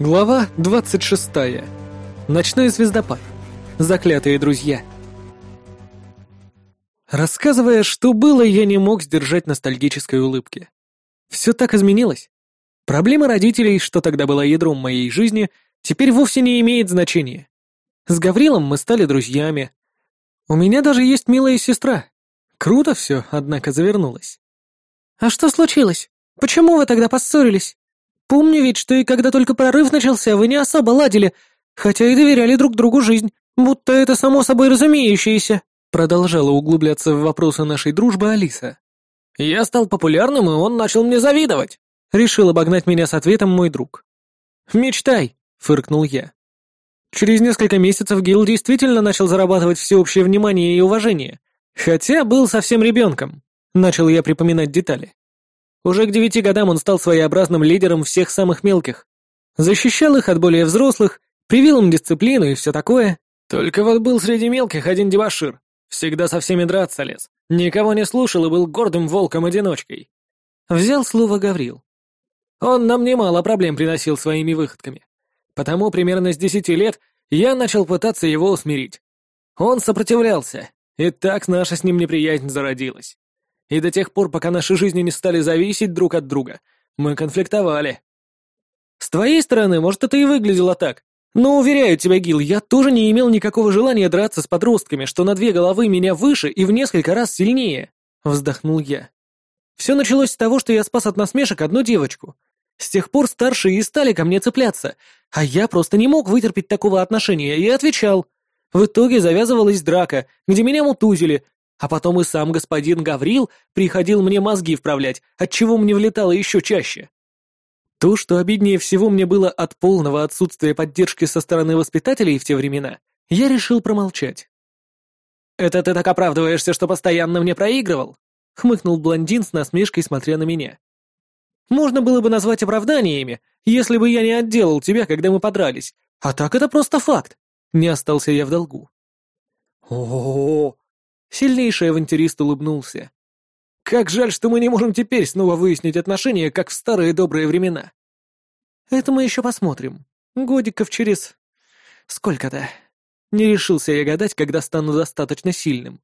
Глава 26. Ночной звездопад. Заклятые друзья. Рассказывая, что было, я не мог сдержать ностальгической улыбки. Все так изменилось. Проблема родителей, что тогда была ядром моей жизни, теперь вовсе не имеет значения. С Гаврилом мы стали друзьями. У меня даже есть милая сестра. Круто все, однако, завернулось. «А что случилось? Почему вы тогда поссорились?» Помню ведь, что и когда только прорыв начался, вы не особо ладили, хотя и доверяли друг другу жизнь, будто это само собой разумеющееся», продолжала углубляться в вопросы нашей дружбы Алиса. «Я стал популярным, и он начал мне завидовать», решил обогнать меня с ответом мой друг. «Мечтай», — фыркнул я. Через несколько месяцев Гил действительно начал зарабатывать всеобщее внимание и уважение, хотя был совсем ребенком. Начал я припоминать детали. Уже к девяти годам он стал своеобразным лидером всех самых мелких. Защищал их от более взрослых, привил им дисциплину и все такое. Только вот был среди мелких один дебошир. Всегда со всеми драться лез. Никого не слушал и был гордым волком-одиночкой. Взял слово Гаврил. Он нам немало проблем приносил своими выходками. Потому примерно с десяти лет я начал пытаться его усмирить. Он сопротивлялся, и так наша с ним неприязнь зародилась. И до тех пор, пока наши жизни не стали зависеть друг от друга, мы конфликтовали. С твоей стороны, может, это и выглядело так. Но, уверяю тебя, Гил, я тоже не имел никакого желания драться с подростками, что на две головы меня выше и в несколько раз сильнее. Вздохнул я. Все началось с того, что я спас от насмешек одну девочку. С тех пор старшие и стали ко мне цепляться, а я просто не мог вытерпеть такого отношения и отвечал. В итоге завязывалась драка, где меня мутузили, а потом и сам господин Гаврил приходил мне мозги вправлять, отчего мне влетало еще чаще. То, что обиднее всего мне было от полного отсутствия поддержки со стороны воспитателей в те времена, я решил промолчать. «Это ты так оправдываешься, что постоянно мне проигрывал?» — хмыкнул блондин с насмешкой, смотря на меня. «Можно было бы назвать оправданиями, если бы я не отделал тебя, когда мы подрались, а так это просто факт. Не остался я в долгу». «О-о-о!» Сильнейший авантюрист улыбнулся. «Как жаль, что мы не можем теперь снова выяснить отношения, как в старые добрые времена». «Это мы еще посмотрим. Годиков через... сколько-то». Не решился я гадать, когда стану достаточно сильным.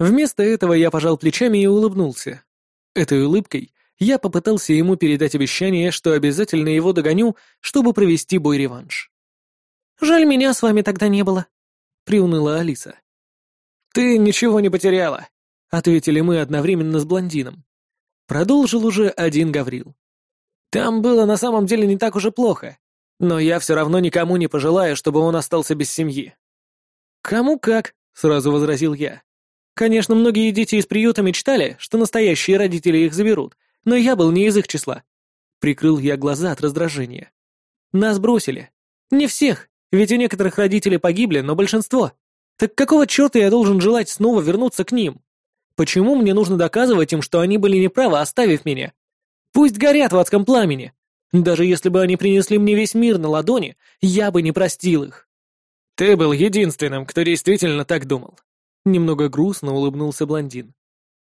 Вместо этого я пожал плечами и улыбнулся. Этой улыбкой я попытался ему передать обещание, что обязательно его догоню, чтобы провести бой-реванш. «Жаль, меня с вами тогда не было», — приуныла Алиса. «Ты ничего не потеряла», — ответили мы одновременно с блондином. Продолжил уже один Гаврил. «Там было на самом деле не так уж и плохо, но я все равно никому не пожелаю, чтобы он остался без семьи». «Кому как», — сразу возразил я. «Конечно, многие дети из приюта мечтали, что настоящие родители их заберут, но я был не из их числа». Прикрыл я глаза от раздражения. «Нас бросили. Не всех, ведь у некоторых родители погибли, но большинство. Так какого черта я должен желать снова вернуться к ним? Почему мне нужно доказывать им, что они были неправы, оставив меня? Пусть горят в адском пламени. Даже если бы они принесли мне весь мир на ладони, я бы не простил их. Ты был единственным, кто действительно так думал. Немного грустно улыбнулся блондин.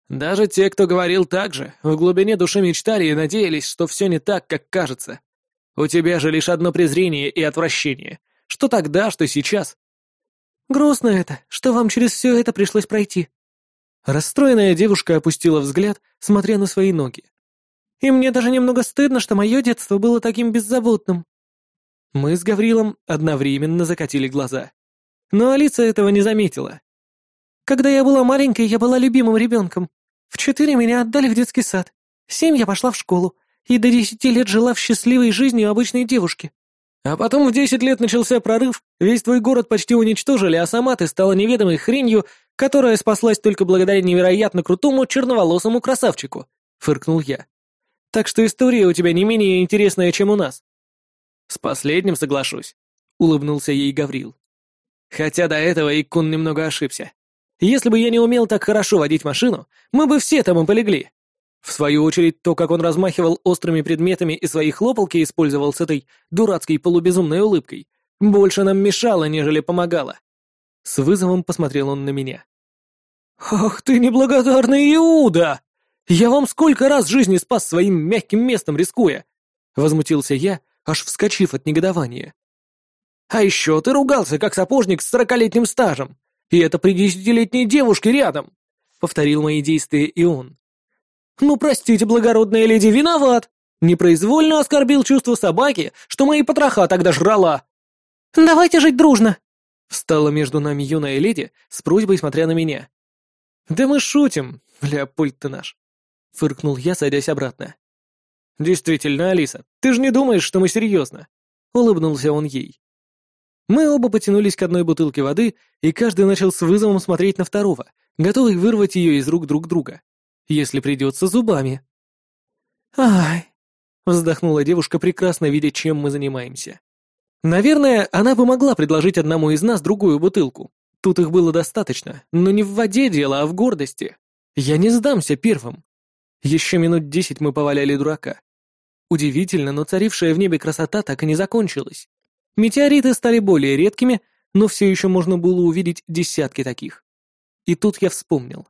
Даже те, кто говорил так же, в глубине души мечтали и надеялись, что все не так, как кажется. У тебя же лишь одно презрение и отвращение. Что тогда, что сейчас. Грустно это, что вам через все это пришлось пройти». Расстроенная девушка опустила взгляд, смотря на свои ноги. «И мне даже немного стыдно, что мое детство было таким беззаботным». Мы с Гаврилом одновременно закатили глаза. Но Алиса этого не заметила. «Когда я была маленькой, я была любимым ребенком. В четыре меня отдали в детский сад. В семь я пошла в школу, и до десяти лет жила в счастливой жизнью обычной девушки. А потом в десять лет начался прорыв, весь твой город почти уничтожили, а сама ты стала неведомой хренью, которая спаслась только благодаря невероятно крутому черноволосому красавчику», — фыркнул я. «Так что история у тебя не менее интересная, чем у нас». «С последним соглашусь», — улыбнулся ей Гаврил. «Хотя до этого Иккун немного ошибся. Если бы я не умел так хорошо водить машину, мы бы все там и полегли. В свою очередь, то, как он размахивал острыми предметами и свои хлопалки использовал с этой дурацкой полубезумной улыбкой, больше нам мешало, нежели помогало. С вызовом посмотрел он на меня. «Ах ты неблагодарный Иуда! Я вам сколько раз жизни спас своим мягким местом, рискуя!» Возмутился я, аж вскочив от негодования. «А еще ты ругался, как сапожник с сорокалетним стажем, и это при десятилетней девушке рядом!» — повторил мои действия и он. «Ну, простите, благородная леди, виноват! Непроизвольно оскорбил чувство собаки, что мои потроха тогда жрала!» «Давайте жить дружно!» Встала между нами юная леди с просьбой, смотря на меня. «Да мы шутим, Леопольд ты наш!» — фыркнул я, садясь обратно. «Действительно, Алиса, ты же не думаешь, что мы серьезно?» — улыбнулся он ей. Мы оба потянулись к одной бутылке воды, и каждый начал с вызовом смотреть на второго, готовый вырвать ее из рук друг друга. Если придется, зубами. «Ай!» — вздохнула девушка, прекрасно видя, чем мы занимаемся. Наверное, она бы могла предложить одному из нас другую бутылку. Тут их было достаточно, но не в воде дело, а в гордости. Я не сдамся первым. Еще минут десять мы поваляли дурака. Удивительно, но царившая в небе красота так и не закончилась. Метеориты стали более редкими, но все еще можно было увидеть десятки таких. И тут я вспомнил.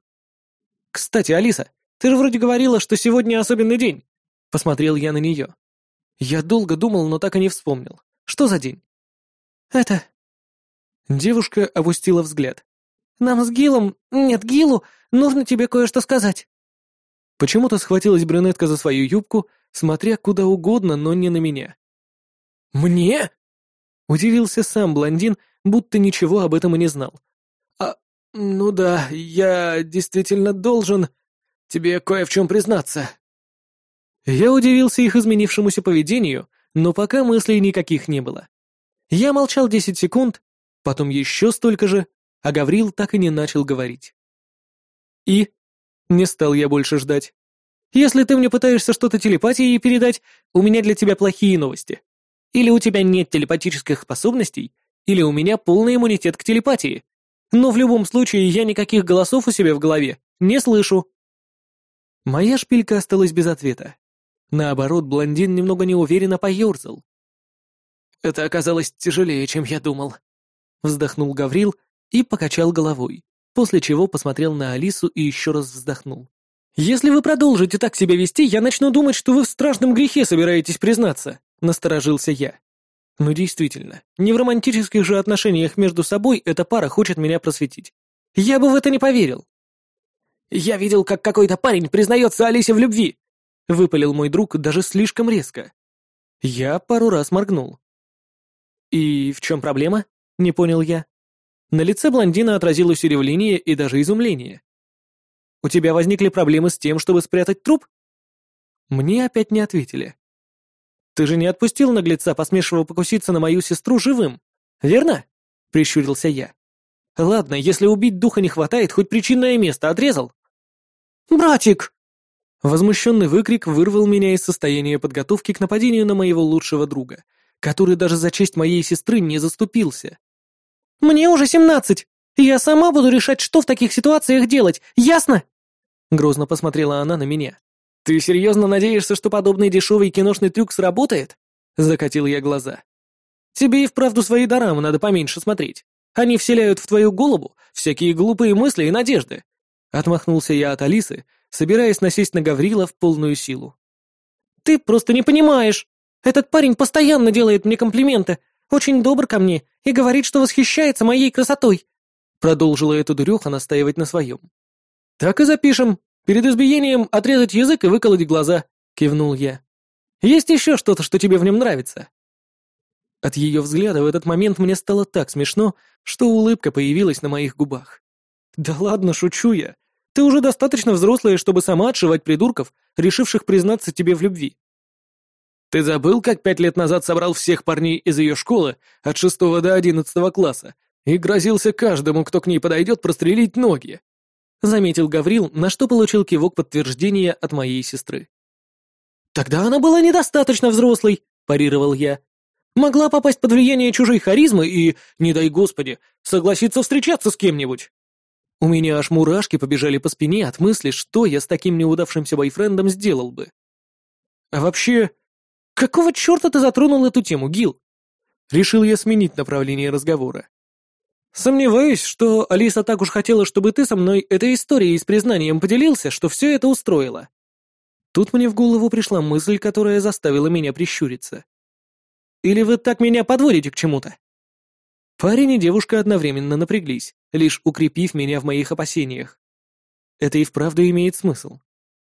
«Кстати, Алиса, ты же вроде говорила, что сегодня особенный день!» Посмотрел я на нее. Я долго думал, но так и не вспомнил. Что за день?» «Это...» Девушка опустила взгляд. «Нам с Гилом... Нет, Гилу нужно тебе кое-что сказать». Почему-то схватилась брюнетка за свою юбку, смотря куда угодно, но не на меня. «Мне?» Удивился сам блондин, будто ничего об этом и не знал. «А, ну да, я действительно должен тебе кое в чем признаться». Я удивился их изменившемуся поведению, но пока мыслей никаких не было. Я молчал десять секунд, потом еще столько же, а Гаврил так и не начал говорить. И? Не стал я больше ждать. Если ты мне пытаешься что-то телепатией передать, у меня для тебя плохие новости. Или у тебя нет телепатических способностей, или у меня полный иммунитет к телепатии. Но в любом случае я никаких голосов у себя в голове не слышу. Моя шпилька осталась без ответа. Наоборот, блондин немного неуверенно поерзал. «Это оказалось тяжелее, чем я думал», — вздохнул Гаврил и покачал головой, после чего посмотрел на Алису и еще раз вздохнул. «Если вы продолжите так себя вести, я начну думать, что вы в страшном грехе собираетесь признаться», — насторожился я. «Ну действительно, не в романтических же отношениях между собой эта пара хочет меня просветить. Я бы в это не поверил». «Я видел, как какой-то парень признается Алисе в любви», Выпалил мой друг даже слишком резко. Я пару раз моргнул. «И в чем проблема?» — не понял я. На лице блондина отразилось удивление и даже изумление. «У тебя возникли проблемы с тем, чтобы спрятать труп?» Мне опять не ответили. «Ты же не отпустил наглеца, посмешивая покуситься на мою сестру живым, верно?» — прищурился я. «Ладно, если убить духа не хватает, хоть причинное место отрезал». «Братик!» Возмущенный выкрик вырвал меня из состояния подготовки к нападению на моего лучшего друга, который даже за честь моей сестры не заступился. «Мне уже семнадцать! Я сама буду решать, что в таких ситуациях делать, ясно?» Грозно посмотрела она на меня. «Ты серьезно надеешься, что подобный дешевый киношный трюк сработает?» Закатил я глаза. «Тебе и вправду свои дорамы надо поменьше смотреть. Они вселяют в твою голову всякие глупые мысли и надежды». Отмахнулся я от Алисы, собираясь насесть на Гаврила в полную силу. «Ты просто не понимаешь! Этот парень постоянно делает мне комплименты, очень добр ко мне и говорит, что восхищается моей красотой!» Продолжила эта дуреха настаивать на своем. «Так и запишем. Перед избиением отрезать язык и выколоть глаза», — кивнул я. «Есть еще что-то, что тебе в нем нравится?» От ее взгляда в этот момент мне стало так смешно, что улыбка появилась на моих губах. «Да ладно, шучу я. Ты уже достаточно взрослая, чтобы сама отшивать придурков, решивших признаться тебе в любви. Ты забыл, как пять лет назад собрал всех парней из ее школы от шестого до одиннадцатого класса и грозился каждому, кто к ней подойдет, прострелить ноги?» Заметил Гаврил, на что получил кивок подтверждения от моей сестры. «Тогда она была недостаточно взрослой», – парировал я. «Могла попасть под влияние чужой харизмы и, не дай господи, согласиться встречаться с кем-нибудь». У меня аж мурашки побежали по спине от мысли, что я с таким неудавшимся бойфрендом сделал бы. А вообще, какого черта ты затронул эту тему, Гил? Решил я сменить направление разговора. Сомневаюсь, что Алиса так уж хотела, чтобы ты со мной этой историей с признанием поделился, что все это устроило. Тут мне в голову пришла мысль, которая заставила меня прищуриться. Или вы так меня подводите к чему-то?» Парень и девушка одновременно напряглись, лишь укрепив меня в моих опасениях. Это и вправду имеет смысл.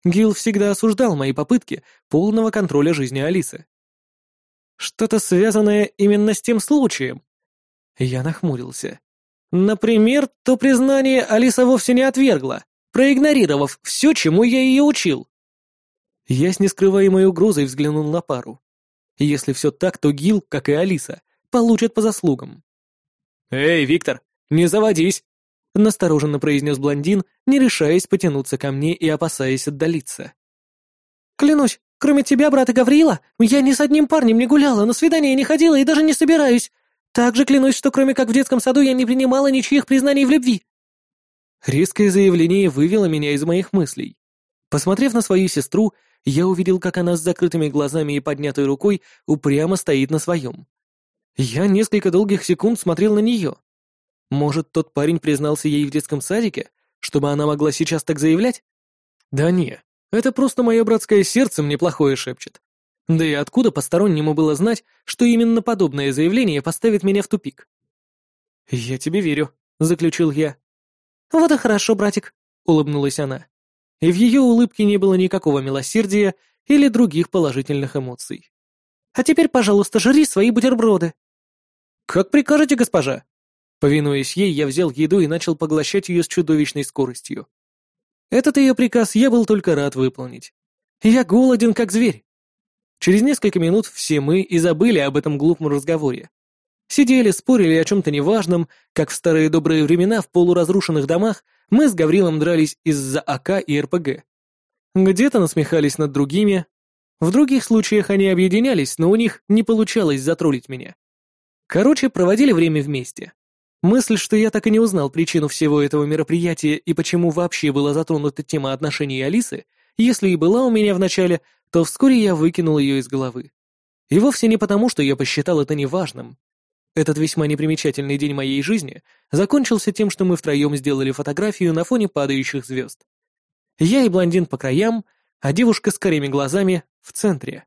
Гил всегда осуждал мои попытки полного контроля жизни Алисы. Что-то связанное именно с тем случаем. Я нахмурился. Например, то признание Алиса вовсе не отвергла, проигнорировав все, чему я ее учил. Я с нескрываемой угрозой взглянул на пару. Если все так, то Гил, как и Алиса, получат по заслугам. «Эй, Виктор, не заводись!» — настороженно произнес блондин, не решаясь потянуться ко мне и опасаясь отдалиться. «Клянусь, кроме тебя, брата Гавриила, я ни с одним парнем не гуляла, на свидание не ходила и даже не собираюсь. Также клянусь, что кроме как в детском саду я не принимала ничьих признаний в любви». Резкое заявление вывело меня из моих мыслей. Посмотрев на свою сестру, я увидел, как она с закрытыми глазами и поднятой рукой упрямо стоит на своем. Я несколько долгих секунд смотрел на нее. Может, тот парень признался ей в детском садике, чтобы она могла сейчас так заявлять? Да не, это просто мое братское сердце мне плохое шепчет. Да и откуда постороннему было знать, что именно подобное заявление поставит меня в тупик? «Я тебе верю», — заключил я. «Вот и хорошо, братик», — улыбнулась она и в ее улыбке не было никакого милосердия или других положительных эмоций. «А теперь, пожалуйста, жри свои бутерброды». «Как прикажете, госпожа?» Повинуясь ей, я взял еду и начал поглощать ее с чудовищной скоростью. Этот ее приказ я был только рад выполнить. Я голоден, как зверь. Через несколько минут все мы и забыли об этом глупом разговоре. Сидели, спорили о чем-то неважном, как в старые добрые времена в полуразрушенных домах мы с Гаврилом дрались из-за АК и РПГ. Где-то насмехались над другими. В других случаях они объединялись, но у них не получалось затроллить меня. Короче, проводили время вместе. Мысль, что я так и не узнал причину всего этого мероприятия и почему вообще была затронута тема отношений Алисы, если и была у меня в начале, то вскоре я выкинул ее из головы. И вовсе не потому, что я посчитал это неважным. Этот весьма непримечательный день моей жизни закончился тем, что мы втроем сделали фотографию на фоне падающих звезд. Я и блондин по краям, а девушка с карими глазами в центре.